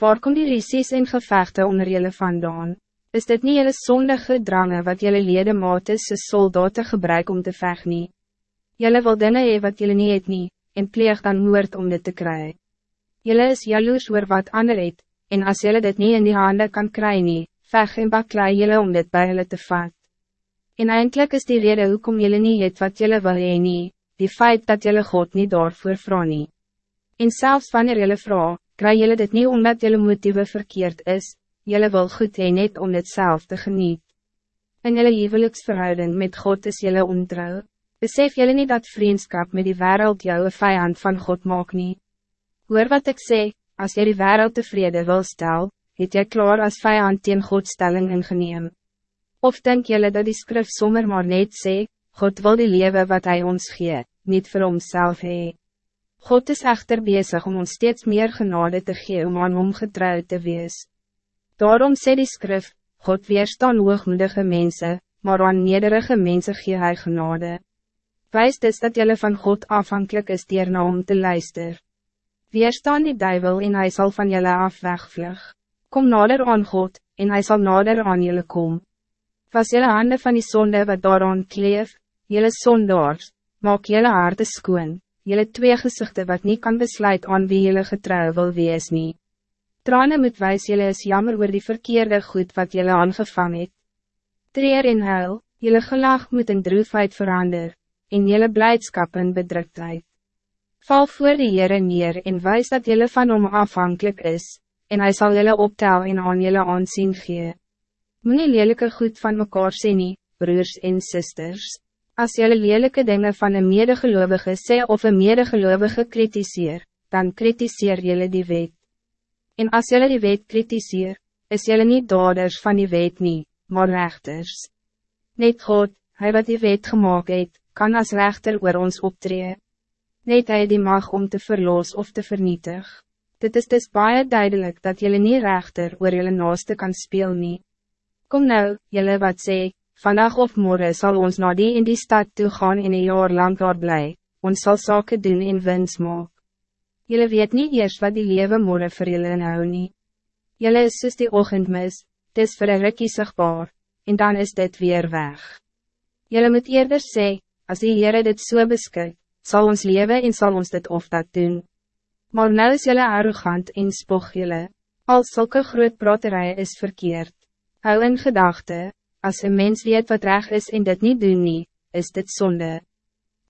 Waar kom die risies en gevechten onder jullie vandaan? Is dit niet jullie zondige drangen wat jullie ledemaat is soldaten gebruik om te vecht nie? Jullie wil dinge hee wat jullie niet het nie, en pleeg dan moord om dit te krijgen. Jullie is jaloers oor wat ander het, en als jullie dit niet in die handen kan krijgen nie, veg en baklei jullie om dit bij jullie te vat. En eindelijk is die reden hoekom jullie niet het wat jullie wil hee nie, die feit dat jullie God niet daarvoor vrouw nie. En zelfs wanneer jullie vrouw, kry jylle dit niet omdat jylle motieve verkeerd is, jylle wil goed heen net om dit self te geniet. In jylle huweliksverhouding met God is jylle ontrouw. Besef jylle niet dat vriendschap met die wereld jou een vijand van God maak nie. Hoor wat ik zeg, als jy die wereld tevreden wil stel, het jy klaar als vijand teen Godstelling ingeneem. Of denk jylle dat die skrif sommer maar net sê, God wil die leven wat hij ons gee, niet voor homself hee. God is echter bezig om ons steeds meer genade te geven om aan hom getrouw te wees. Daarom sê die skrif, God weerstaan hoogmoedige mensen, maar aan nederige mensen gee hy genade. Wijs dus dat jullie van God afhankelijk is dier na om te luister. Weerstaan die duivel en hij zal van jullie af wegvlug. Kom nader aan God, en hij zal nader aan jullie kom. Was jullie handen van die zonde wat daaraan kleef, jullie zondaars, maak jullie harte skoon jylle twee gezichten wat niet kan besluit aan wie jylle getrouw wil wees nie. Trane moet wijs jylle is jammer oor die verkeerde goed wat jylle aangevang het. Treer en huil, jylle gelag moet in droefheid verander, en jylle blijdschap in bedruktheid. Val voor die Heere neer en wijs dat jylle van hom afhankelijk is, en hij zal jylle optel en aan jylle aansien gee. Moe nie lelike goed van mekaar sê nie, broers en sisters. Als jullie lelijke dingen van een medegelovige sê of een medegelovige kritiseer, dan kritiseer jullie die wet. En als jullie die wet kritiseer, is jullie niet daders van die wet niet, maar rechters. Net God, hij wat die wet gemaakt het, kan als rechter oor ons optreden. Net hij die mag om te verloos of te vernietig. Dit is dus baie duidelijk dat jullie niet rechter oor jullie naaste kan speel nie. Kom nou, jullie wat sê, Vandaag of morgen zal ons naar die in die stad toe gaan en een jaar lang daar bly, ons zal zaken doen in wens maak. Julle weet niet eerst wat die leven morgen vir julle nou nie. Julle is soos die ochendmis, het is vir een rikkie sigbaar, en dan is dit weer weg. Julle moet eerder sê, als die Heere dit so beskik, zal ons leven en zal ons dit of dat doen. Maar nou is julle arrogant en spog julle, al zulke groot praterij is verkeerd. Hou in gedachte, Als een mens weet wat recht is en dit niet doen nie, is dit zonde.